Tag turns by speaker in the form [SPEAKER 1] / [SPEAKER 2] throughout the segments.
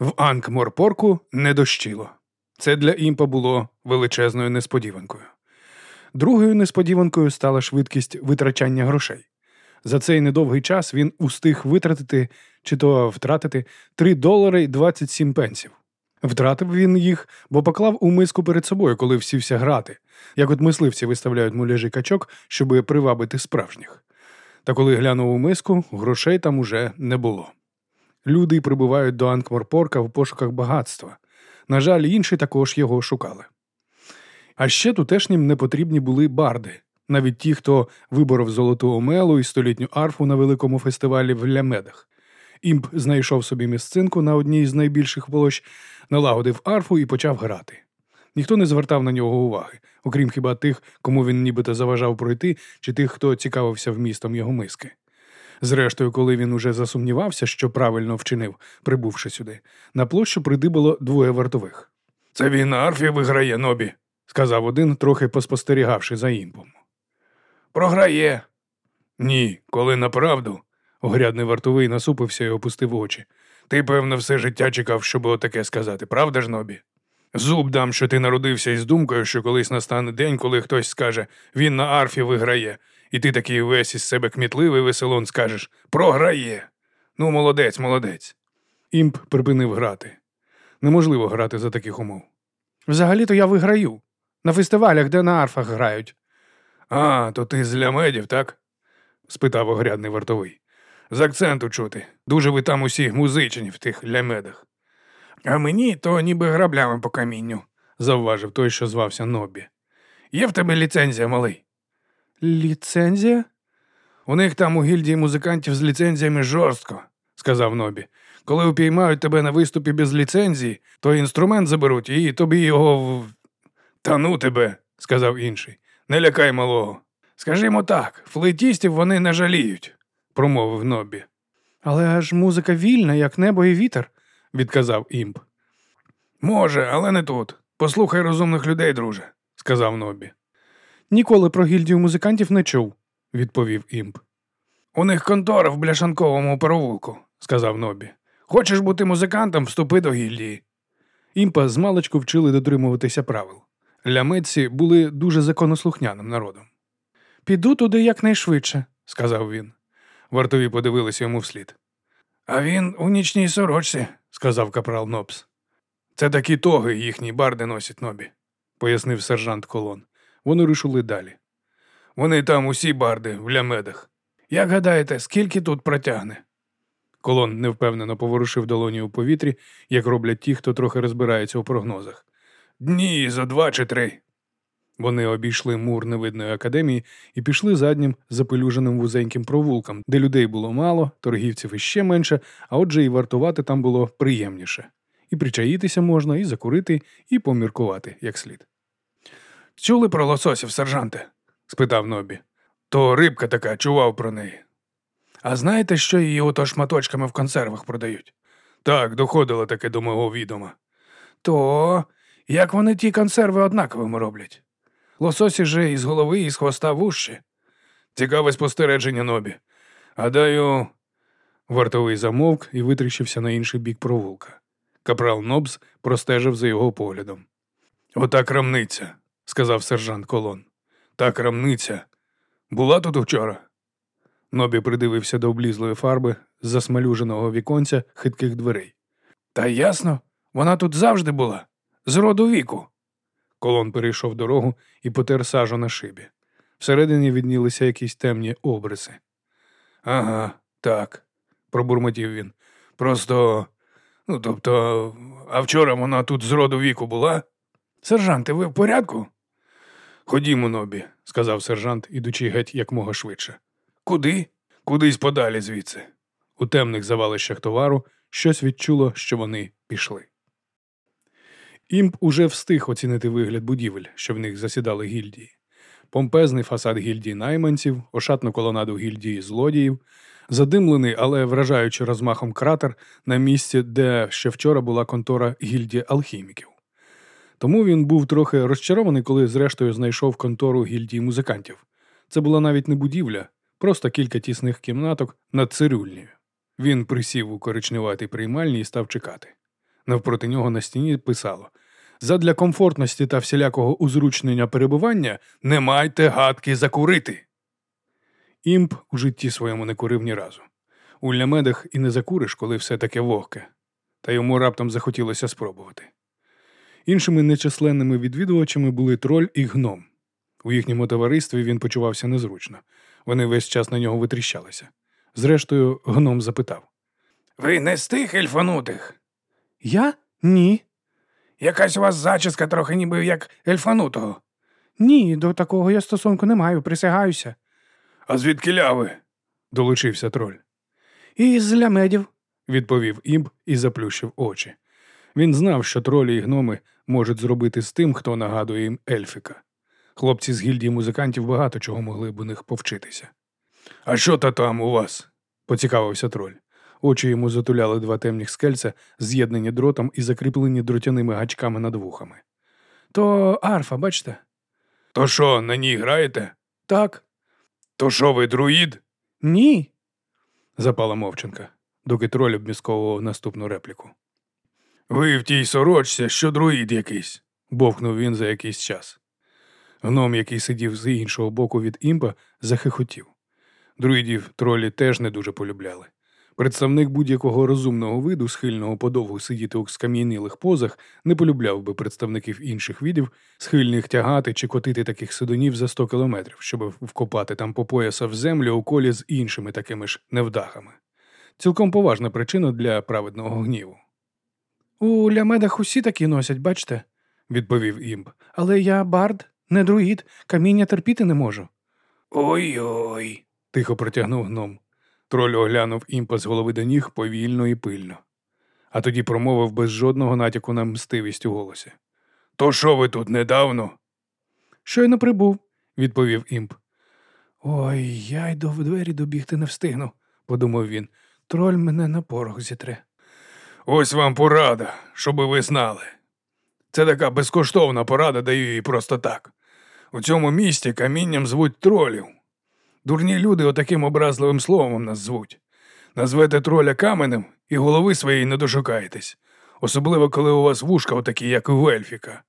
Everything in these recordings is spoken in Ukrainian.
[SPEAKER 1] В Анкморпорку не дощило. Це для імпа було величезною несподіванкою. Другою несподіванкою стала швидкість витрачання грошей. За цей недовгий час він устиг витратити чи то втратити 3 долари й 27 пенсів. Втратив він їх, бо поклав у миску перед собою, коли всівся грати, як от мисливці виставляють муляжі качок, щоби привабити справжніх. Та коли глянув у миску, грошей там уже не було. Люди прибувають до Анкморпорка в пошуках багатства. На жаль, інші також його шукали. А ще тутешнім не потрібні були барди, навіть ті, хто виборов золоту омелу і столітню арфу на великому фестивалі в Лямедах. Імп знайшов собі місцинку на одній з найбільших площ, налагодив арфу і почав грати. Ніхто не звертав на нього уваги, окрім хіба тих, кому він нібито заважав пройти, чи тих, хто цікавився вмістом його миски. Зрештою, коли він уже засумнівався, що правильно вчинив, прибувши сюди, на площу придибало двоє вартових. Це він на арфі виграє нобі, сказав один, трохи поспостерігавши за імпом. Програє. Ні, коли направду. Огрядний вартовий насупився і опустив очі. Ти, певно, все життя чекав, щоб отаке сказати, правда ж, Нобі? Зуб дам, що ти народився із думкою, що колись настане день, коли хтось скаже він на арфі виграє, і ти такий весь із себе кмітливий веселон скажеш програє. Ну, молодець, молодець. Імп припинив грати. Неможливо грати за таких умов. Взагалі-то я виграю. На фестивалях, де на арфах грають. А, то ти з лямедів, так? спитав огрядний вартовий. З акценту чути. Дуже ви там усі музичені в тих лямедах. А мені то ніби граблями по камінню, завважив той, що звався Нобі. Є в тебе ліцензія, малий? Ліцензія? У них там у гільдії музикантів з ліцензіями жорстко, сказав Нобі. Коли упіймають тебе на виступі без ліцензії, то інструмент заберуть і тобі його в. Та ну тебе, сказав інший. Не лякай малого. Скажімо так, флейтістів вони не жаліють, промовив Нобі. Але ж музика вільна, як небо і вітер, відказав імп. Може, але не тут. Послухай розумних людей, друже, сказав Нобі. Ніколи про гільдію музикантів не чув, відповів імп. У них контора в бляшанковому провулку, сказав Нобі. Хочеш бути музикантом, вступи до гільдії. Імпа змалечку вчили дотримуватися правил. Лямедці були дуже законослухняним народом. Піду туди якнайшвидше, сказав він. Вартові подивилися йому вслід. А він у нічній сорочці, сказав капрал Нобс. Це такі тоги їхні барди носять нобі, пояснив сержант колон. Вони рушили далі. Вони там усі барди в лямедах. Як гадаєте, скільки тут протягне? Колон невпевнено поворушив долоні у повітрі, як роблять ті, хто трохи розбирається у прогнозах. Дні за два чи три. Вони обійшли мур невидної академії і пішли заднім запелюженим вузеньким провулком, де людей було мало, торгівців іще менше, а отже, і вартувати там було приємніше. І причаїтися можна, і закурити, і поміркувати як слід. Чули про лососів, сержанте? спитав Нобі. То рибка така, чував про неї. А знаєте, що її ото шматочками в консервах продають? Так, доходило таке до мого відома. То як вони ті консерви однаковими роблять? Лососі же із голови і з хвоста вужчі. Цікаве спостереження Нобі. Гадаю, вартовий замовк і витріщився на інший бік провулка. Капрал Нобс простежив за його поглядом. Ота крамниця, сказав сержант Колон. Та крамниця. Була тут вчора. Нобі придивився до облізлої фарби з засмалюженого віконця хитких дверей. Та ясно, вона тут завжди була, з роду віку. Колон перейшов дорогу і потер сажу на шибі. Всередині віднілися якісь темні обриси. Ага, так, пробурмотів він. Просто, ну тобто, а вчора вона тут з роду віку була? Сержанте, ви в порядку? Ходімо, Нобі, сказав сержант, ідучи геть якмога швидше. Куди? Кудись подалі звідси. У темних завалищах товару щось відчуло, що вони пішли. Імп уже встиг оцінити вигляд будівель, що в них засідали гільдії. Помпезний фасад гільдії найманців, ошатну колонаду гільдії злодіїв, задимлений, але вражаючи розмахом кратер на місці, де ще вчора була контора гільдії алхіміків. Тому він був трохи розчарований, коли зрештою знайшов контору гільдії музикантів. Це була навіть не будівля, просто кілька тісних кімнаток над цирюльнею. Він присів у коричневатій приймальні і став чекати. Навпроти нього на стіні писало Задля комфортності та всілякого узручнення перебування не майте гадки закурити. Імп у житті своєму не курив ні разу. У лямедах і не закуриш, коли все таке вогке, та йому раптом захотілося спробувати. Іншими нечисленними відвідувачами були троль і гном. У їхньому товаристві він почувався незручно. Вони весь час на нього витріщалися. Зрештою, гном запитав: Ви не з тих ельфанутих? Я? Ні. Якась у вас зачіска трохи ніби як ельфанутого. Ні, до такого я стосунку не маю, присягаюся. А звідки ляви? долучився троль. Із лямедів, відповів імб і заплющив очі. Він знав, що тролі і гноми можуть зробити з тим, хто нагадує їм ельфіка. Хлопці з гільдії музикантів багато чого могли б у них повчитися. А що то там у вас? поцікавився троль. Очі йому затуляли два темних скельця, з'єднані дротом і закріплені дротяними гачками над вухами. То арфа, бачите? То що, на ній граєте? Так. То що ви друїд? Ні. запала мовчанка, доки троль обмісковував наступну репліку. Ви в тій сорочці, що друїд якийсь, бовкнув він за якийсь час. Гном, який сидів з іншого боку від імпа, захихотів. Друїдів тролі теж не дуже полюбляли. Представник будь-якого розумного виду, схильного подовго сидіти у скам'янілих позах, не полюбляв би представників інших видів, схильних тягати чи котити таких сидонів за 100 кілометрів, щоб вкопати там по пояса в землю у колі з іншими такими ж невдахами. Цілком поважна причина для праведного гніву. У лямедах усі такі носять, бачите, відповів імб. Але я бард, не друїд, каміння терпіти не можу. Ой-ой, тихо протягнув гном. Троль оглянув імпа з голови до ніг повільно і пильно, а тоді промовив без жодного натяку на мстивість у голосі. То що ви тут недавно? Щойно прибув, відповів імп. Ой, я й до двері добігти не встигну, подумав він. Троль мене на порох зітре. Ось вам порада, щоби ви знали. Це така безкоштовна порада, даю її просто так. У цьому місті камінням звуть тролів. Дурні люди отаким образливим словом нас звуть. Назвете троля каменем і голови своєї не дошукаєтесь, особливо коли у вас вушка отакі, як у Ельфіка.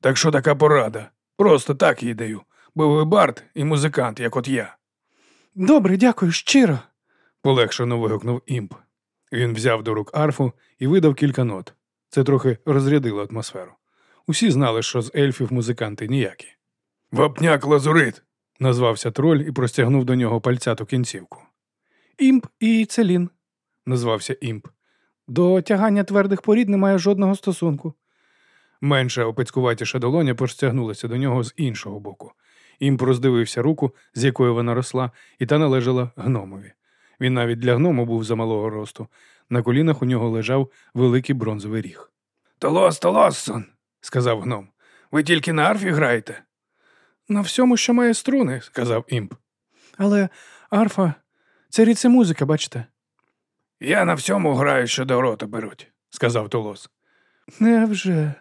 [SPEAKER 1] Така, що така порада? Просто так їй даю, бо ви бард і музикант, як от я. Добре, дякую, щиро, полегшено вигукнув імп. Він взяв до рук арфу і видав кілька нот. Це трохи розрядило атмосферу. Усі знали, що з ельфів музиканти ніякі. Вапняк лазурит, назвався троль і простягнув до нього пальцяту кінцівку. Імп і целін, назвався імп. До тягання твердих порід немає жодного стосунку. Менша опецькуватіша долоня простягнулася до нього з іншого боку. Імп роздивився руку, з якої вона росла, і та належала гномові. Він навіть для гному був за малого росту. На колінах у нього лежав великий бронзовий ріг. Толос, Толоссон, сказав гном. Ви тільки на арфі граєте? На всьому, що має струни, сказав імп. Але арфа це ріце музика, бачите? Я на всьому граю, що до рота беруть, сказав Толос. Невже?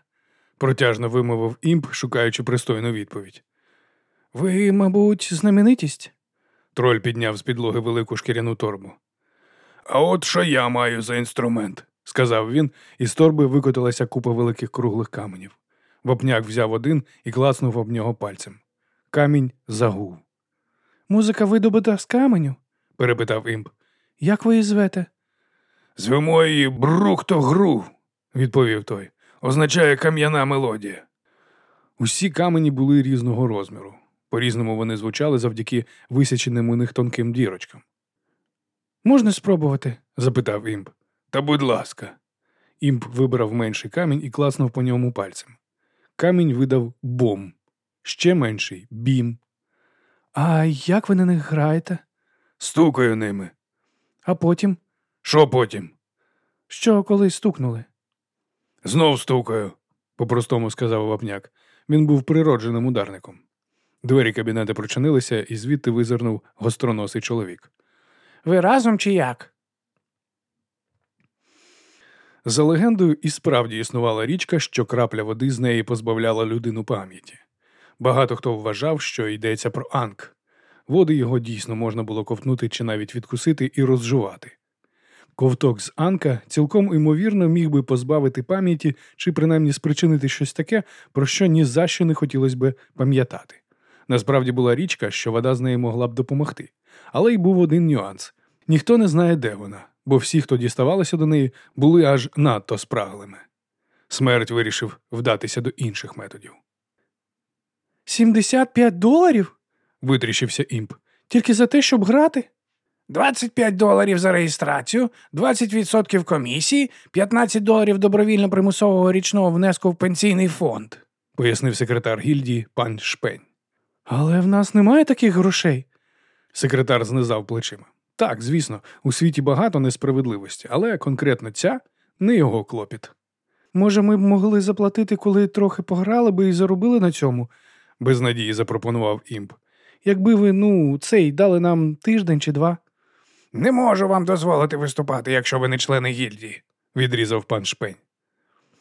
[SPEAKER 1] протяжно вимовив імп, шукаючи пристойну відповідь. Ви, мабуть, знаменитість? Троль підняв з підлоги велику шкіряну торбу. А от що я маю за інструмент, сказав він, і з торби викотилася купа великих круглих каменів. Вопняк взяв один і клацнув об нього пальцем. Камінь загув. Музика видобута з каменю? перепитав імп. Як ви її звете? Звемо її Брухто-гру, відповів той. Означає кам'яна мелодія. Усі камені були різного розміру. По різному вони звучали завдяки висіченим у них тонким дірочкам. Можна спробувати? запитав імп. Та будь ласка. Імп вибрав менший камінь і клацнув по ньому пальцем. Камінь видав бом, ще менший бім. А як ви на них граєте? Стукаю ними. А потім? Що потім? Що коли стукнули? Знов стукаю, по-простому сказав вапняк. Він був природженим ударником. Двері кабінету прочинилися, і звідти визирнув гостроносий чоловік. Ви разом чи як? За легендою, і справді існувала річка, що крапля води з неї позбавляла людину пам'яті. Багато хто вважав, що йдеться про анк. Води його дійсно можна було ковтнути чи навіть відкусити і розжувати. Ковток з Анка цілком імовірно міг би позбавити пам'яті чи принаймні спричинити щось таке, про що ні за що не хотілося би пам'ятати. Насправді була річка, що вода з неї могла б допомогти. Але й був один нюанс: ніхто не знає, де вона, бо всі, хто діставалися до неї, були аж надто спраглими. Смерть вирішив вдатися до інших методів. Сімдесят п'ять доларів? витріщився імп. Тільки за те, щоб грати?
[SPEAKER 2] 25 доларів за реєстрацію, 20% комісії, 15 доларів добровільно примусового річного внеску в пенсійний фонд.
[SPEAKER 1] пояснив секретар гільдії пан Шпень. Але в нас немає таких грошей. Секретар знизав плечима. Так, звісно, у світі багато несправедливості, але конкретно ця не його клопіт. Може, ми б могли заплатити, коли трохи пограли би і заробили на цьому, без надії запропонував імп. Якби ви, ну, цей дали нам тиждень чи два.
[SPEAKER 2] Не можу вам дозволити виступати, якщо ви не члени гільдії,
[SPEAKER 1] відрізав пан Шпень.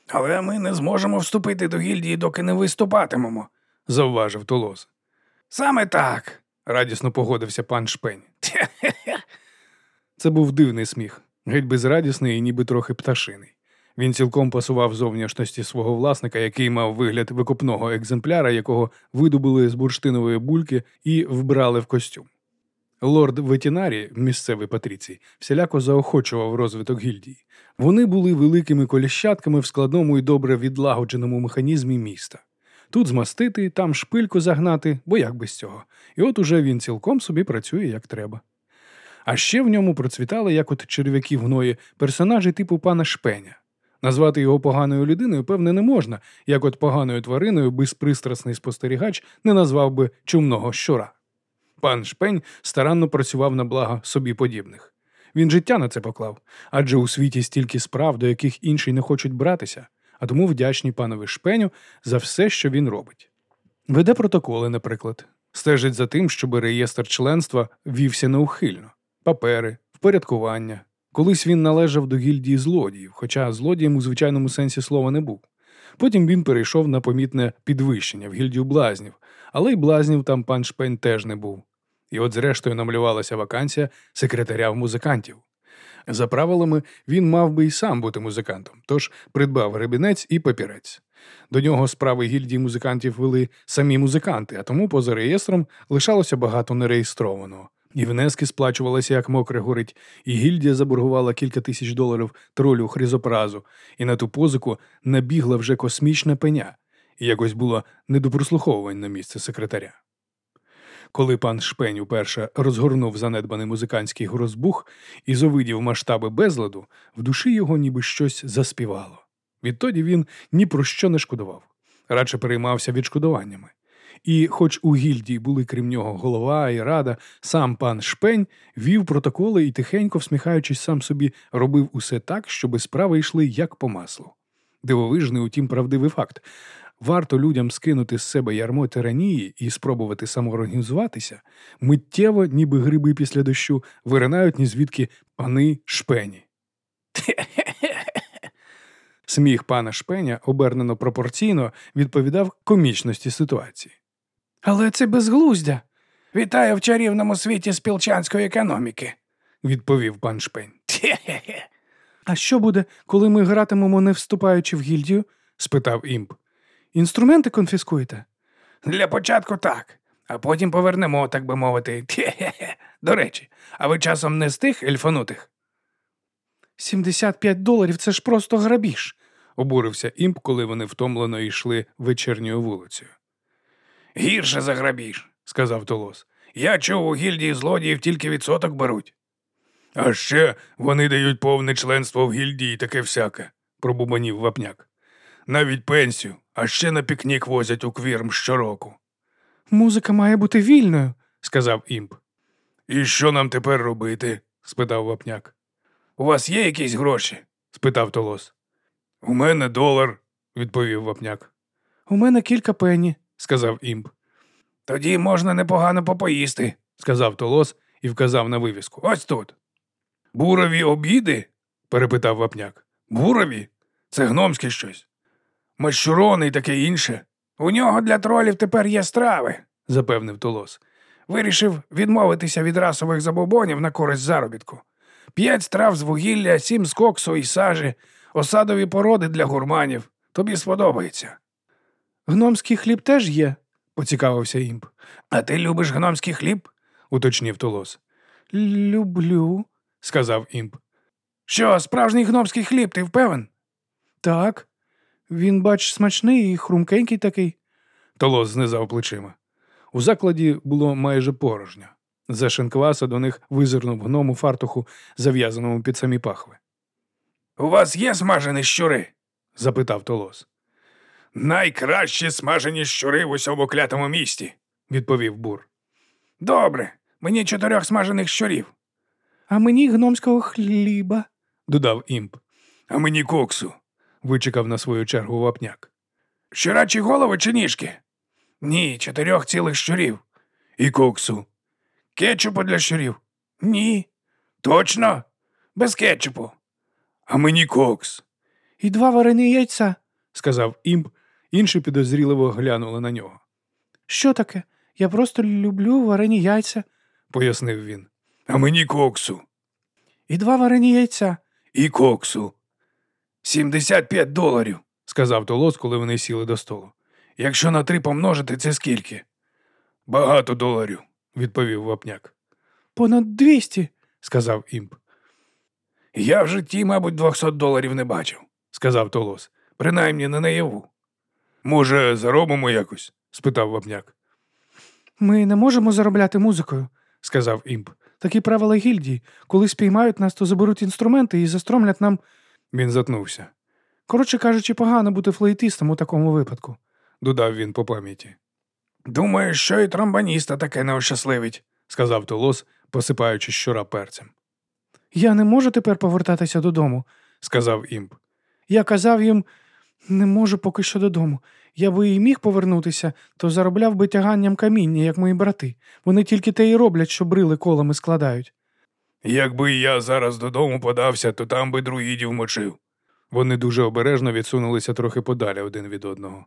[SPEAKER 2] Але ми не зможемо вступити до гільдії, доки не виступатимемо,
[SPEAKER 1] завважив Толос.
[SPEAKER 2] Саме так,
[SPEAKER 1] радісно погодився пан Шпень. Це був дивний сміх, геть безрадісний і ніби трохи пташиний. Він цілком пасував зовнішності свого власника, який мав вигляд викупного екземпляра, якого видобули з бурштинової бульки і вбрали в костюм. Лорд Ветінарі, місцевий патріцій, всіляко заохочував розвиток гільдії. Вони були великими коліщатками в складному і добре відлагодженому механізмі міста. Тут змастити, там шпильку загнати, бо як без цього. І от уже він цілком собі працює як треба. А ще в ньому процвітали, як от черв'яки в гної, персонажі типу пана Шпеня. Назвати його поганою людиною, певне, не можна, як от поганою твариною безпристрасний спостерігач не назвав би чумного щура. Пан Шпень старанно працював на благо собі подібних. Він життя на це поклав, адже у світі стільки справ, до яких інші не хочуть братися, а тому вдячні панові Шпеню за все, що він робить. Веде протоколи, наприклад, стежить за тим, щоб реєстр членства вівся неухильно, папери, впорядкування. Колись він належав до гільдії злодіїв, хоча злодієм у звичайному сенсі слова не був. Потім він перейшов на помітне підвищення в гільдію блазнів, але й блазнів там пан Шпень теж не був. І от, зрештою, намалювалася вакансія секретаря в музикантів. За правилами, він мав би й сам бути музикантом, тож придбав гребінець і папірець. До нього справи гільдії музикантів вели самі музиканти, а тому поза реєстром лишалося багато нереєстрованого. І внески сплачувалися, як мокре горить, і гільдія заборгувала кілька тисяч доларів тролю хризопразу, і на ту позику набігла вже космічна пеня, і якось було не до прослуховувань на місце секретаря. Коли пан Шпень уперше розгорнув занедбаний музикантський грозбух і зовидів масштаби безладу, в душі його ніби щось заспівало. Відтоді він ні про що не шкодував, радше переймався відшкодуваннями. І, хоч у гільдії були крім нього голова і рада, сам пан Шпень вів протоколи і, тихенько, всміхаючись сам собі, робив усе так, щоби справи йшли як по маслу. Дивовижний, утім, правдивий факт. Варто людям скинути з себе ярмо тиранії і спробувати самоорганізуватися, миттєво, ніби гриби після дощу, виринають ні звідки пани шпені. Сміх пана шпеня, обернено пропорційно, відповідав комічності ситуації.
[SPEAKER 2] Але це безглуздя. Вітаю в чарівному світі спілчанської економіки,
[SPEAKER 1] відповів пан Шпень. А що буде, коли ми гратимемо, не вступаючи в гільдію? спитав імп. Інструменти конфіскуєте?
[SPEAKER 2] Для початку так, а потім повернемо, так би мовити. До речі, а ви часом не з тих ельфанутих?
[SPEAKER 1] 75 доларів це ж просто грабіж, обурився імп, коли вони втомлено йшли вечірньою вулицею.
[SPEAKER 2] Гірше за грабіж, сказав Толос. Я чув, у гільдії злодіїв тільки відсоток беруть.
[SPEAKER 3] А ще вони дають повне членство в гільдії таке всяке, пробубанів вапняк. Навіть пенсію, а ще на пікнік возять у квірм щороку.
[SPEAKER 1] Музика має бути вільною, сказав імп.
[SPEAKER 3] І що нам тепер робити? спитав вапняк.
[SPEAKER 2] У вас є якісь гроші?
[SPEAKER 1] спитав Толос.
[SPEAKER 3] У мене долар, відповів вапняк.
[SPEAKER 1] У мене кілька пені, сказав імп.
[SPEAKER 2] Тоді можна непогано попоїсти,
[SPEAKER 1] сказав Толос і вказав на вивіску.
[SPEAKER 2] Ось тут.
[SPEAKER 3] Бурові обіди? перепитав вапняк. Бурові? Це гномське щось. Мащурони і таке інше.
[SPEAKER 2] У нього для тролів тепер є страви,
[SPEAKER 1] запевнив Толос.
[SPEAKER 2] Вирішив відмовитися від расових забобонів на користь заробітку. П'ять страв з вугілля, сім з коксу і сажі, осадові породи для гурманів. Тобі сподобається.
[SPEAKER 1] Гномський хліб теж є, поцікавився імп.
[SPEAKER 2] А ти любиш гномський хліб?
[SPEAKER 1] уточнив Толос.
[SPEAKER 2] Люблю.
[SPEAKER 1] Сказав імп.
[SPEAKER 2] Що, справжній гномський хліб, ти впевнен?
[SPEAKER 1] Так. Він, бач, смачний і хрумкенький такий. Толос знизав плечима. У закладі було майже порожньо. За шинкваса до них визирнув гном у фартуху, зав'язаному під самі пахви.
[SPEAKER 2] У вас є смажені щури?
[SPEAKER 1] запитав Толос.
[SPEAKER 3] Найкращі смажені щури в усьому клятому місті.
[SPEAKER 1] відповів бур.
[SPEAKER 2] Добре, мені чотирьох смажених щурів.
[SPEAKER 1] А мені гномського хліба, додав імп.
[SPEAKER 3] А мені коксу.
[SPEAKER 1] Вичекав на свою чергу вапняк.
[SPEAKER 2] Щурачі голови чи ніжки? Ні, чотирьох цілих щурів.
[SPEAKER 3] І коксу.
[SPEAKER 2] Кетчупу для щурів? Ні. Точно? Без кетчупу.
[SPEAKER 3] А мені кокс.
[SPEAKER 1] І два варені яйця, сказав імп, інші підозріливо глянули на нього. Що таке? Я просто люблю варені яйця, пояснив він.
[SPEAKER 3] А мені коксу.
[SPEAKER 1] І два варені яйця,
[SPEAKER 3] І коксу.
[SPEAKER 2] Сімдесят п'ять доларів.
[SPEAKER 1] сказав Толос, коли вони сіли до столу.
[SPEAKER 2] Якщо на три помножити, це скільки?
[SPEAKER 3] Багато доларів.
[SPEAKER 1] відповів вапняк. Понад двісті, сказав імп,
[SPEAKER 2] Я в житті, мабуть, двохсот доларів не бачив.
[SPEAKER 1] сказав Толос.
[SPEAKER 2] Принаймні не наяву.
[SPEAKER 3] Може, заробимо якось?
[SPEAKER 1] спитав вапняк. Ми не можемо заробляти музикою, сказав імп. Такі правила гільдії. Коли спіймають нас, то заберуть інструменти і застромлять нам. Він затнувся. Коротше кажучи, погано бути флейтистом у такому випадку, додав він по пам'яті,
[SPEAKER 2] Думаю, що і тромбаніста таке не ощасливить.
[SPEAKER 1] сказав Толос, посипаючи щура перцем. Я не можу тепер повертатися додому, сказав імп. Я казав їм, не можу поки що додому. Я би і міг повернутися, то заробляв би тяганням каміння, як мої брати. Вони тільки те й роблять, що брили колами складають.
[SPEAKER 3] Якби я зараз додому подався, то там би друїдів мочив.
[SPEAKER 1] Вони дуже обережно відсунулися трохи подалі один від одного.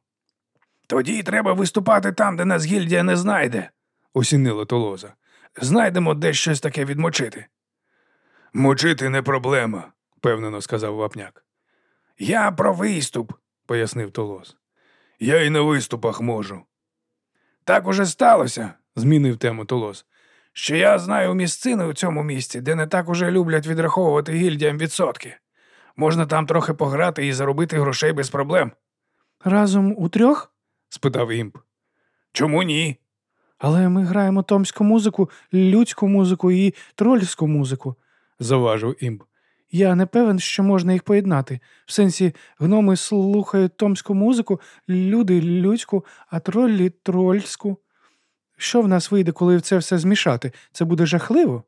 [SPEAKER 2] Тоді треба виступати там, де нас гільдія не знайде.
[SPEAKER 1] Осінило толоза.
[SPEAKER 2] Знайдемо де щось таке відмочити.
[SPEAKER 3] Мочити не проблема.
[SPEAKER 1] впевнено сказав вапняк.
[SPEAKER 2] Я про виступ.
[SPEAKER 1] Пояснив толоз.
[SPEAKER 3] Я і на виступах можу.
[SPEAKER 2] Так уже сталося,
[SPEAKER 1] Змінив тему толоз.
[SPEAKER 2] Що я знаю місцини у цьому місці, де не так уже люблять відраховувати гільдіям відсотки. Можна там трохи пограти і заробити грошей без проблем.
[SPEAKER 1] Разом у трьох? спитав імп.
[SPEAKER 2] Чому ні?
[SPEAKER 1] Але ми граємо гномську музику, людську музику і трольську музику, зауважив імп. Я не певен, що можна їх поєднати. В сенсі, гноми слухають гномську музику, люди людську, а троллі трольську. Що в нас вийде, коли це все змішати? Це буде жахливо,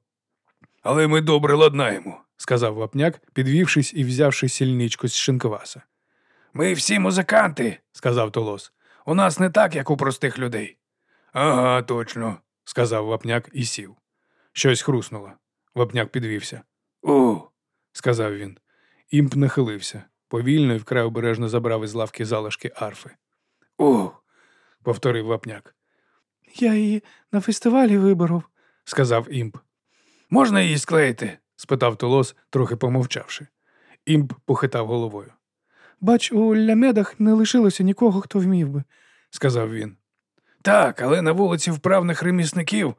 [SPEAKER 3] Але ми добре ладнаємо.
[SPEAKER 1] сказав вапняк, підвівшись і взявши сільничку з шинковаса.
[SPEAKER 2] Ми всі музиканти,
[SPEAKER 1] сказав Толос.
[SPEAKER 2] у нас не так, як у простих людей.
[SPEAKER 3] Ага, точно.
[SPEAKER 1] сказав вапняк і сів. Щось хруснуло. Вапняк підвівся.
[SPEAKER 2] У,
[SPEAKER 1] сказав він. Імп нахилився, повільно і вкрай обережно забрав із лавки залишки арфи.
[SPEAKER 2] у.
[SPEAKER 1] повторив вапняк. Я її на фестивалі виборов, сказав імп.
[SPEAKER 2] Можна її склеїти?
[SPEAKER 1] спитав Толос, трохи помовчавши. Імп похитав головою. Бач, у лямедах не лишилося нікого, хто вмів би, сказав він.
[SPEAKER 2] Так, але на вулиці вправних ремісників.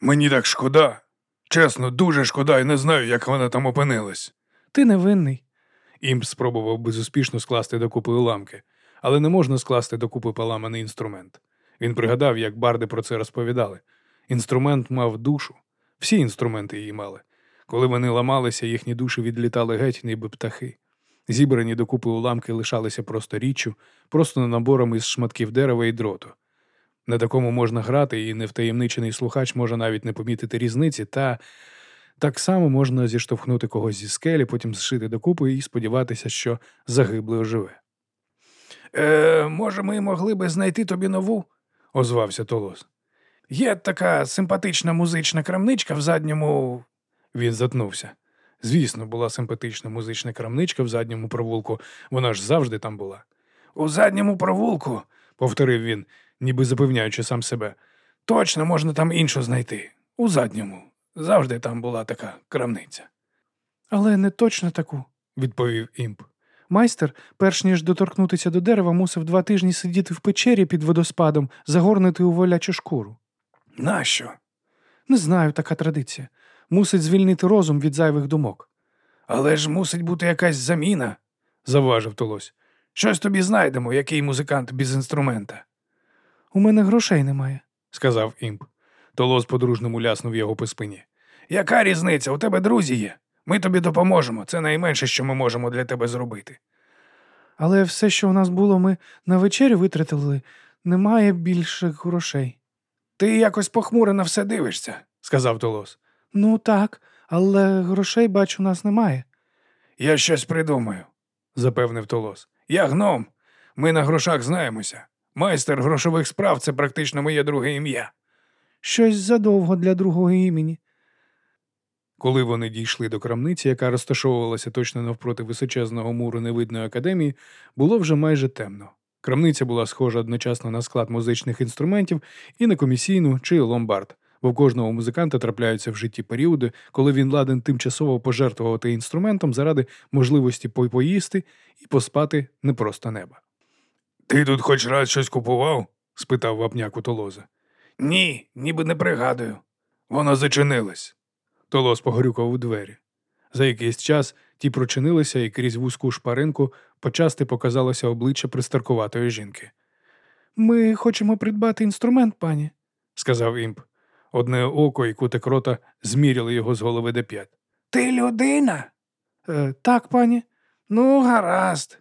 [SPEAKER 3] Мені так шкода. Чесно, дуже шкода і не знаю, як вона там опинилась.
[SPEAKER 1] Ти невинний. Імп спробував безуспішно скласти докупи уламки, але не можна скласти докупи поламаний інструмент. Він пригадав, як барди про це розповідали. Інструмент мав душу. Всі інструменти її мали. Коли вони ламалися, їхні душі відлітали геть, ніби птахи. Зібрані докупи уламки лишалися просто річчю, просто набором із шматків дерева і дроту. На такому можна грати, і невтаємничений слухач може навіть не помітити різниці, та так само можна зіштовхнути когось зі скелі, потім зшити докупи і сподіватися, що загиблий оживе.
[SPEAKER 2] Е, може, ми могли би знайти тобі нову?
[SPEAKER 1] Озвався Толос.
[SPEAKER 2] Є така симпатична музична крамничка в задньому.
[SPEAKER 1] Він затнувся. Звісно, була симпатична музична крамничка в задньому провулку, вона ж завжди там була,
[SPEAKER 2] У задньому провулку.
[SPEAKER 1] повторив він, ніби запевняючи сам себе.
[SPEAKER 2] Точно можна там іншу знайти. У задньому. Завжди там була така крамниця. Але не точно таку,
[SPEAKER 1] відповів імп.
[SPEAKER 2] Майстер, перш ніж доторкнутися до дерева, мусив два тижні сидіти в печері під водоспадом, загорнутий у волячу шкуру.
[SPEAKER 3] Нащо?
[SPEAKER 2] Не знаю, така традиція. Мусить звільнити розум від зайвих думок.
[SPEAKER 3] Але ж мусить бути якась заміна.
[SPEAKER 1] зауважив Толос.
[SPEAKER 3] Щось тобі знайдемо, який музикант без інструмента.
[SPEAKER 2] У мене грошей немає.
[SPEAKER 1] сказав імп. Толос по-дружному ляснув його по спині.
[SPEAKER 3] Яка різниця? У тебе друзі є. Ми тобі допоможемо. Це найменше, що ми можемо для тебе зробити.
[SPEAKER 2] Але все, що у нас було, ми на вечерю витратили, немає більше грошей.
[SPEAKER 3] Ти якось похмуро на все дивишся.
[SPEAKER 1] сказав Толос.
[SPEAKER 2] Ну так, але грошей, бачу, у нас немає.
[SPEAKER 3] Я щось придумаю.
[SPEAKER 1] запевнив Толос.
[SPEAKER 3] Я гном. Ми на грошах знаємося. Майстер грошових справ це практично моє друге ім'я.
[SPEAKER 2] Щось задовго для другого імені.
[SPEAKER 1] Коли вони дійшли до крамниці, яка розташовувалася точно навпроти височезного муру невидної академії, було вже майже темно. Крамниця була схожа одночасно на склад музичних інструментів і на комісійну чи ломбард, бо в кожного музиканта трапляються в житті періоди, коли він ладен тимчасово пожертвувати інструментом заради можливості поїсти і поспати не просто неба.
[SPEAKER 3] Ти тут хоч раз щось купував?
[SPEAKER 1] спитав вапняк у Толоза.
[SPEAKER 3] Ні, ніби не пригадую. Воно зачинилось.
[SPEAKER 1] Толос погрюкав у двері. За якийсь час ті прочинилися, і крізь вузьку шпаринку почасти показалося обличчя пристаркуватої жінки,
[SPEAKER 2] Ми хочемо придбати інструмент, пані.
[SPEAKER 1] сказав імп. Одне око і кутик рота зміряли його з голови до п'ят.
[SPEAKER 3] Ти людина?
[SPEAKER 2] Е, так, пані.
[SPEAKER 3] Ну, гаразд.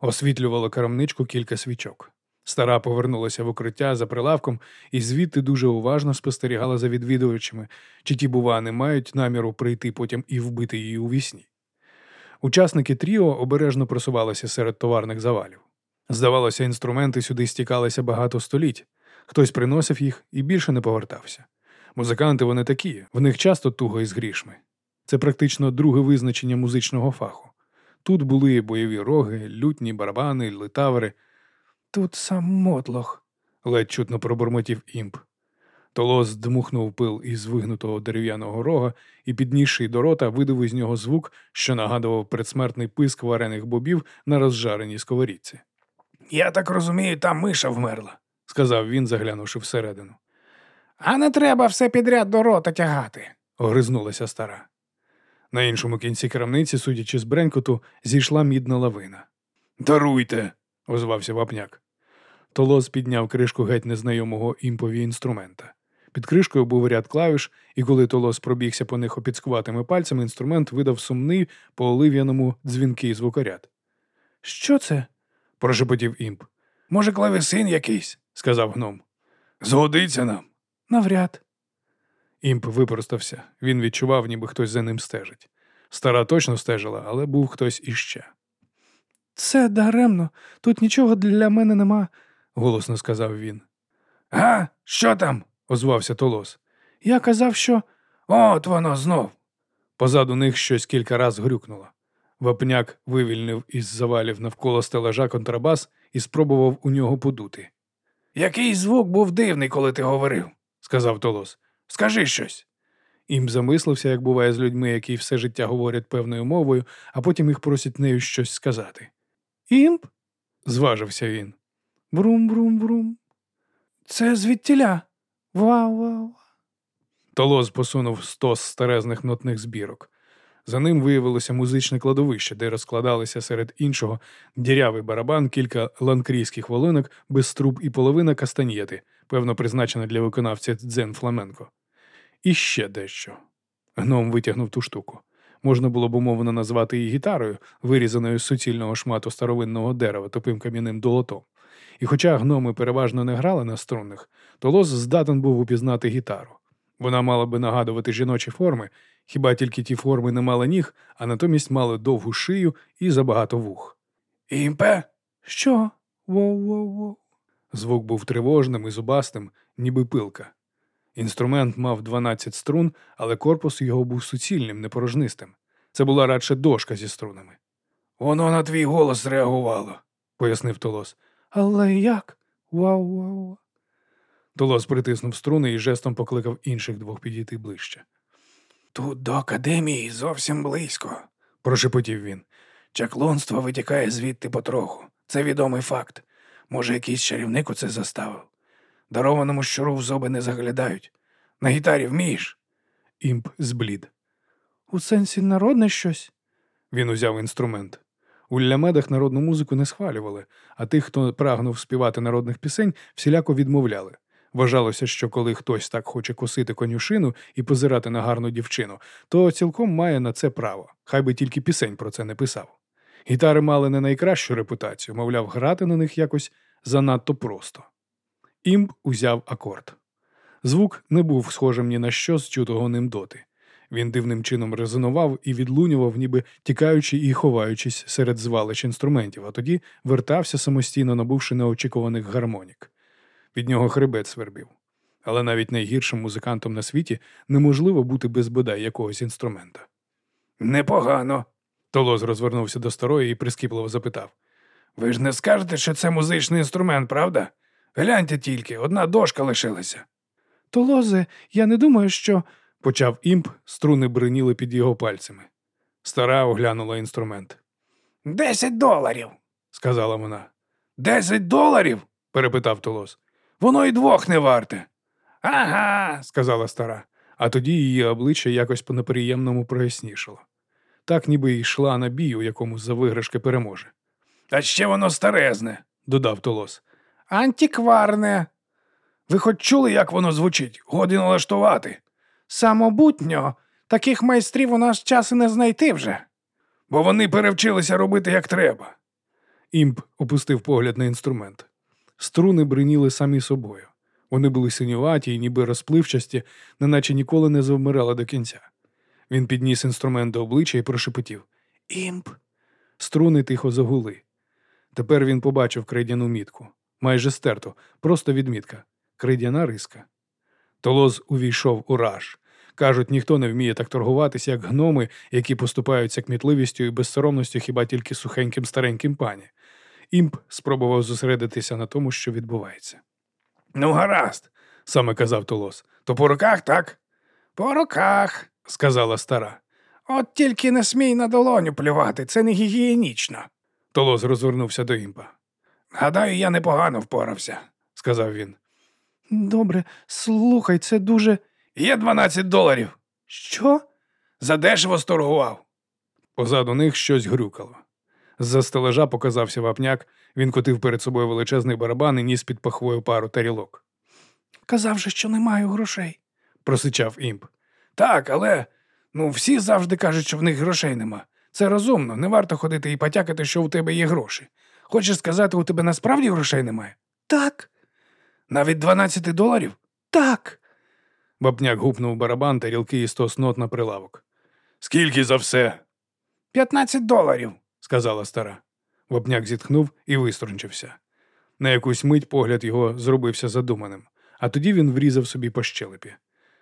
[SPEAKER 1] Освітлювало керамничку кілька свічок. Стара повернулася в укриття за прилавком і звідти дуже уважно спостерігала за відвідувачами, чи ті, бува, не мають наміру прийти потім і вбити її у вісні. Учасники Тріо обережно просувалися серед товарних завалів. Здавалося, інструменти сюди стікалися багато століть. Хтось приносив їх і більше не повертався. Музиканти вони такі, в них часто туго із грішми. Це практично друге визначення музичного фаху. Тут були бойові роги, лютні, барабани, литаври,
[SPEAKER 2] Тут сам мотлох.
[SPEAKER 1] ледь чутно пробурмотів імп. Толос дмухнув пил із вигнутого дерев'яного рога і, піднісши до рота, видав із нього звук, що нагадував предсмертний писк варених бобів на розжареній сковорідці.
[SPEAKER 3] Я так розумію, там миша вмерла.
[SPEAKER 1] Сказав він, заглянувши всередину.
[SPEAKER 2] А не треба все підряд до рота тягати.
[SPEAKER 1] Огризнулася стара. На іншому кінці крамниці, судячи з бренькоту, зійшла мідна лавина.
[SPEAKER 3] Даруйте.
[SPEAKER 1] Озвався вапняк. Толос підняв кришку геть незнайомого імпові інструмента. Під кришкою був ряд клавіш, і коли Толос пробігся по них опіцькуватими пальцями, інструмент видав сумний по олив'яному дзвінкий звукоряд.
[SPEAKER 2] Що це?
[SPEAKER 1] Прошепотів імп,
[SPEAKER 3] Може, клавесин якийсь?
[SPEAKER 1] сказав гном.
[SPEAKER 3] Згодиться нам.
[SPEAKER 2] Навряд.
[SPEAKER 1] Імп випростався. Він відчував, ніби хтось за ним стежить. Стара точно стежила, але був хтось іще.
[SPEAKER 2] Це даремно. Тут нічого для мене нема.
[SPEAKER 1] голосно сказав він.
[SPEAKER 3] Га? Що там?
[SPEAKER 1] Озвався Толос.
[SPEAKER 2] Я казав, що.
[SPEAKER 3] От воно знов.
[SPEAKER 1] Позаду них щось кілька раз грюкнуло. Вапняк вивільнив із завалів навколо стелажа контрабас і спробував у нього подути,
[SPEAKER 3] Який звук був дивний, коли ти говорив.
[SPEAKER 1] сказав Толос.
[SPEAKER 3] Скажи щось.
[SPEAKER 1] Ім замислився, як буває з людьми, які все життя говорять певною мовою, а потім їх просять нею щось сказати.
[SPEAKER 2] Імп?
[SPEAKER 1] Зважився він.
[SPEAKER 2] Брум-брум-брум. Це звідтіля. Вау-вау.
[SPEAKER 1] Толос посунув стос старезних нотних збірок. За ним виявилося музичне кладовище, де розкладалися серед іншого дірявий барабан, кілька ланкрійських волинок без труб і половина кастаньєти, певно призначена для виконавця дзен фламенко. І ще дещо. Гном витягнув ту штуку. Можна було б умовно назвати її гітарою, вирізаною з суцільного шмату старовинного дерева тупим кам'яним долотом. І хоча гноми переважно не грали на струнних, то лос здатен був упізнати гітару. Вона мала би нагадувати жіночі форми, хіба тільки ті форми не мали ніг, а натомість мали довгу шию і забагато вух.
[SPEAKER 3] Імпе?
[SPEAKER 2] Що? Воу-воу-воу.
[SPEAKER 1] Звук був тривожним і зубастим, ніби пилка. Інструмент мав 12 струн, але корпус його був суцільним, непорожнистим. Це була радше дошка зі струнами,
[SPEAKER 3] Воно на твій голос реагувало.
[SPEAKER 1] пояснив Толос.
[SPEAKER 2] Але як? Вау-вау.
[SPEAKER 1] Толос притиснув струни і жестом покликав інших двох підійти ближче.
[SPEAKER 2] Тут до академії зовсім близько,
[SPEAKER 1] прошепотів він.
[SPEAKER 2] Чаклунство витікає звідти потроху. Це відомий факт. Може, якийсь чарівник у це заставив. Дарованому щуру в зуби не заглядають. На гітарі вмієш?
[SPEAKER 1] Імп зблід.
[SPEAKER 2] У сенсі народне щось.
[SPEAKER 1] Він узяв інструмент. У лямедах народну музику не схвалювали, а тих, хто прагнув співати народних пісень, всіляко відмовляли. Вважалося, що коли хтось так хоче косити конюшину і позирати на гарну дівчину, то цілком має на це право, хай би тільки пісень про це не писав. Гітари мали не найкращу репутацію, мовляв, грати на них якось занадто просто. Імб узяв акорд. Звук не був схожим ні на що з чутого ним доти. Він дивним чином резонував і відлунював, ніби тікаючи і ховаючись серед звалищ інструментів, а тоді вертався самостійно, набувши неочікуваних гармонік. Від нього хребет свербів. Але навіть найгіршим музикантом на світі неможливо бути без бодай якогось інструмента.
[SPEAKER 2] Непогано.
[SPEAKER 1] Толоз розвернувся до старої і прискіпливо запитав.
[SPEAKER 2] Ви ж не скажете, що це музичний інструмент, правда? Гляньте тільки, одна дошка лишилася.
[SPEAKER 1] Толозе, я не думаю, що. почав імп, струни бриніли під його пальцями. Стара оглянула інструмент.
[SPEAKER 2] Десять доларів,
[SPEAKER 1] сказала вона.
[SPEAKER 2] Десять доларів?
[SPEAKER 1] перепитав Толоз.
[SPEAKER 2] Воно й двох не варте.
[SPEAKER 1] Ага, сказала стара, а тоді її обличчя якось по неприємному прояснішало. Так ніби йшла на бій, у якому за виграшки переможе.
[SPEAKER 2] А ще воно старезне,
[SPEAKER 1] додав Толос.
[SPEAKER 2] Антикварне. Ви хоч чули, як воно звучить? Годі налаштувати. Самобутньо, таких майстрів у нас часу не знайти вже. Бо вони перевчилися робити як треба.
[SPEAKER 1] Імп опустив погляд на інструмент. Струни бриніли самі собою. Вони були синюваті і ніби розпливчасті, неначе ніколи не завмирали до кінця. Він підніс інструмент до обличчя і прошепотів Імп. Струни тихо загули. Тепер він побачив крейдяну мітку, майже стерту, просто відмітка, крейдяна риска. Толоз увійшов у раж. Кажуть, ніхто не вміє так торгуватися, як гноми, які поступаються кмітливістю і безсоромністю хіба тільки сухеньким стареньким пані. Імп спробував зосередитися на тому, що відбувається.
[SPEAKER 2] Ну, гаразд,
[SPEAKER 1] саме казав Толос.
[SPEAKER 2] То по руках, так? По руках,
[SPEAKER 1] сказала стара.
[SPEAKER 2] От тільки не смій на долоню плювати, це не гігієнічно.
[SPEAKER 1] Толос розвернувся до імпа.
[SPEAKER 2] Гадаю, я непогано впорався,
[SPEAKER 1] сказав він.
[SPEAKER 2] Добре, слухай, це дуже. Є 12 доларів.
[SPEAKER 1] Що?
[SPEAKER 2] Задешево сторгував.
[SPEAKER 1] Позаду них щось грюкало. З-за стележа показався вапняк, він котив перед собою величезний барабан і ніс під пахвою пару тарілок.
[SPEAKER 2] Казав же, що не маю грошей,
[SPEAKER 1] просичав імп.
[SPEAKER 2] Так, але ну всі завжди кажуть, що в них грошей нема. Це розумно, не варто ходити і потякати, що у тебе є гроші. Хочеш сказати, у тебе насправді грошей немає?
[SPEAKER 1] Так.
[SPEAKER 2] Навіть 12 доларів?
[SPEAKER 1] Так. Бабняк гупнув барабан тарілки і сто снот на прилавок.
[SPEAKER 3] Скільки за все?
[SPEAKER 2] 15 доларів,
[SPEAKER 1] сказала стара. Вапняк зітхнув і виструнчився. На якусь мить погляд його зробився задуманим, а тоді він врізав собі по щелепі.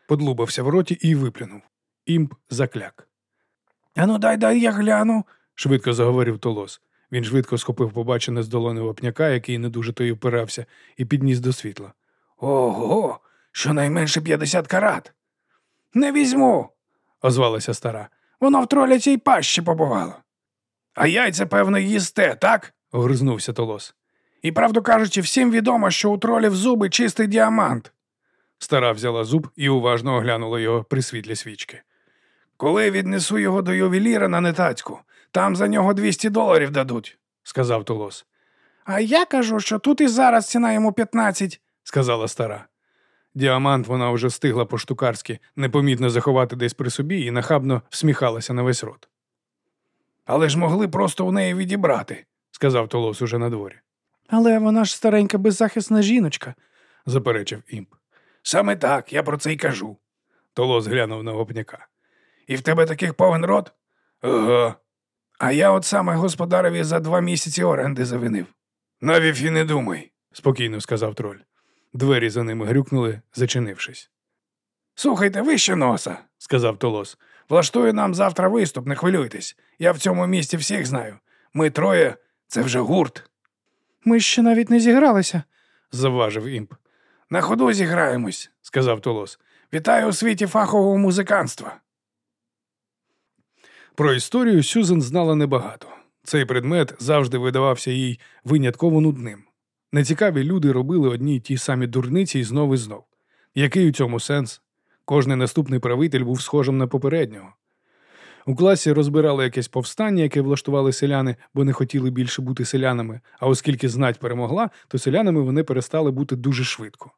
[SPEAKER 1] Подлубався в роті і виплюнув. Імп закляк.
[SPEAKER 2] Ану, дай дай я гляну,
[SPEAKER 1] швидко заговорив Толос. Він швидко схопив побачене з долони вапняка, який не дуже той опирався, і підніс до світла.
[SPEAKER 2] Ого, щонайменше 50 карат. Не візьму,
[SPEAKER 1] озвалася стара.
[SPEAKER 2] Воно в тролячій пащі побувало. А яйця, певно, їсте, так?
[SPEAKER 1] огризнувся Толос.
[SPEAKER 2] І правду кажучи, всім відомо, що у тролів зуби чистий діамант.
[SPEAKER 1] Стара взяла зуб і уважно оглянула його при світлі свічки.
[SPEAKER 2] Коли віднесу його до ювеліра на нетацьку, там за нього 200 доларів дадуть,
[SPEAKER 1] сказав Толос.
[SPEAKER 2] А я кажу, що тут і зараз ціна йому 15,
[SPEAKER 1] сказала стара. Діамант вона вже встигла по-штукарськи непомітно заховати десь при собі і нахабно всміхалася на весь рот.
[SPEAKER 2] Але ж могли просто у неї відібрати,
[SPEAKER 1] сказав Толос уже на дворі.
[SPEAKER 2] Але вона ж старенька беззахисна жіночка,
[SPEAKER 1] заперечив імп.
[SPEAKER 2] Саме так, я про це й кажу.
[SPEAKER 1] Толос глянув на гопняка.
[SPEAKER 2] І в тебе таких повен рот?
[SPEAKER 3] Ага.
[SPEAKER 2] А я от саме господареві за два місяці оренди завинив.
[SPEAKER 3] Навіть і не думай,
[SPEAKER 1] спокійно сказав троль. Двері за ними грюкнули, зачинившись.
[SPEAKER 2] Слухайте, вище носа,
[SPEAKER 1] сказав Толос.
[SPEAKER 2] Влаштую нам завтра виступ, не хвилюйтесь. Я в цьому місті всіх знаю. Ми троє це вже гурт.
[SPEAKER 4] Ми ще навіть не зігралися,
[SPEAKER 1] завважив імп.
[SPEAKER 2] На ходу зіграємось,
[SPEAKER 1] сказав Толос.
[SPEAKER 2] Вітаю у світі фахового музиканства.
[SPEAKER 1] Про історію Сюзен знала небагато. Цей предмет завжди видавався їй винятково нудним. Нецікаві люди робили одні й ті самі дурниці і знов і знов. Який у цьому сенс? Кожний наступний правитель був схожим на попереднього. У класі розбирали якесь повстання, яке влаштували селяни, бо не хотіли більше бути селянами, а оскільки знать перемогла, то селянами вони перестали бути дуже швидко.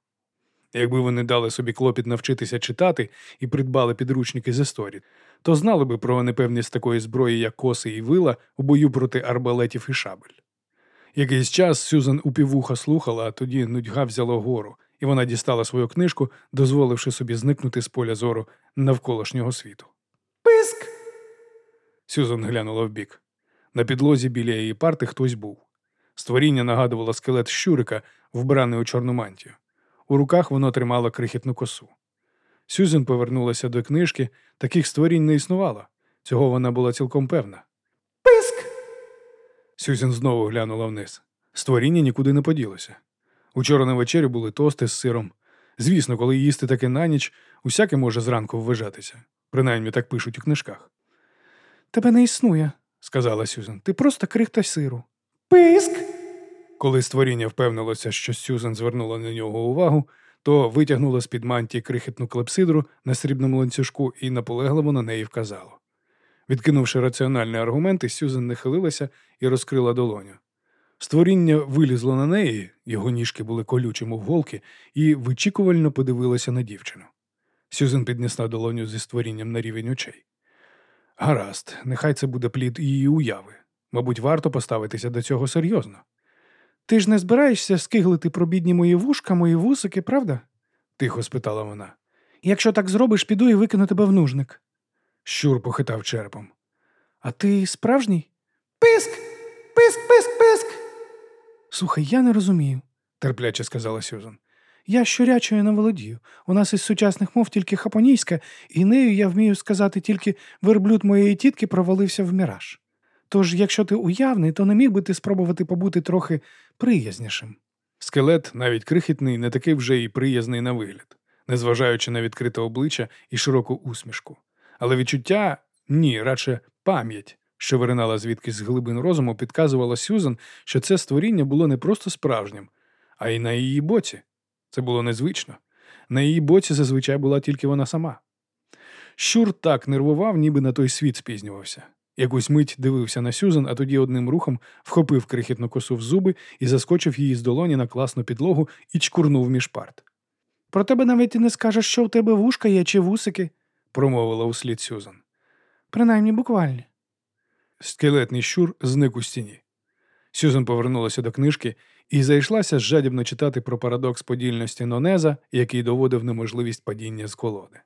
[SPEAKER 1] Якби вони дали собі клопіт навчитися читати і придбали підручники з історії, то знали би про непевність такої зброї, як коси і вила, у бою проти арбалетів і шабель. Якийсь час Сюзан упівуха слухала, а тоді нудьга взяла гору, і вона дістала свою книжку, дозволивши собі зникнути з поля зору навколишнього світу.
[SPEAKER 2] Писк!
[SPEAKER 1] Сюзан глянула вбік. На підлозі біля її парти хтось був. Створіння нагадувало скелет щурика, вбраний у чорну мантію. У руках воно тримало крихітну косу. Сюзан повернулася до книжки, таких створінь не існувало. Цього вона була цілком певна.
[SPEAKER 2] Писк!
[SPEAKER 1] Сюзан знову глянула вниз. Створіння нікуди не поділося. Учора на вечерю були тости з сиром. Звісно, коли їсти таке на ніч, усяке може зранку ввижатися. Принаймні так пишуть у книжках,
[SPEAKER 4] Тебе не існує.
[SPEAKER 1] сказала Сюзан.
[SPEAKER 4] Ти просто крихта сиру.
[SPEAKER 2] Писк!
[SPEAKER 1] Коли створіння впевнилося, що Сюзан звернула на нього увагу, то витягнула з-під мантії крихітну клепсидру на срібному ланцюжку і наполегливо на неї вказало. Відкинувши раціональні аргументи, Сюзан нахилилася і розкрила долоню. Створіння вилізло на неї, його ніжки були колючі, мов голки, і вичікувально подивилася на дівчину. Сюзан піднесла долоню зі створінням на рівень очей. Гаразд, нехай це буде плід її уяви. Мабуть, варто поставитися до цього серйозно.
[SPEAKER 4] Ти ж не збираєшся скиглити про бідні мої вушка, мої вусики, правда?
[SPEAKER 1] тихо спитала вона.
[SPEAKER 4] Якщо так зробиш, піду і викину тебе в нужник.
[SPEAKER 1] Щур похитав черепом.
[SPEAKER 4] А ти справжній?
[SPEAKER 2] Писк! Писк, писк, писк!
[SPEAKER 4] Слухай, я не розумію.
[SPEAKER 1] терпляче сказала Сюзан.
[SPEAKER 4] Я щурячою не володію. У нас із сучасних мов тільки хапонійська, і нею я вмію сказати тільки верблюд моєї тітки провалився в міраж. Тож, якщо ти уявний, то не міг би ти спробувати побути трохи приязнішим.
[SPEAKER 1] Скелет, навіть крихітний, не такий вже і приязний на вигляд, незважаючи на відкрите обличчя і широку усмішку. Але відчуття ні, радше пам'ять, що виринала звідкись з глибин розуму, підказувала Сюзан, що це створіння було не просто справжнім, а й на її боці. Це було незвично. На її боці зазвичай була тільки вона сама. Щур так нервував, ніби на той світ спізнювався. Якусь мить дивився на Сюзан, а тоді одним рухом вхопив крихітну косу в зуби і заскочив її з долоні на класну підлогу і чкурнув між парт.
[SPEAKER 4] Про тебе навіть і не скажеш, що у тебе вушка є чи вусики,
[SPEAKER 1] промовила услід Сюзан.
[SPEAKER 4] принаймні буквальні.
[SPEAKER 1] Скелетний щур зник у стіні. Сюзан повернулася до книжки і зайшлася жадібно читати про парадокс подільності Нонеза, який доводив неможливість падіння з колоди.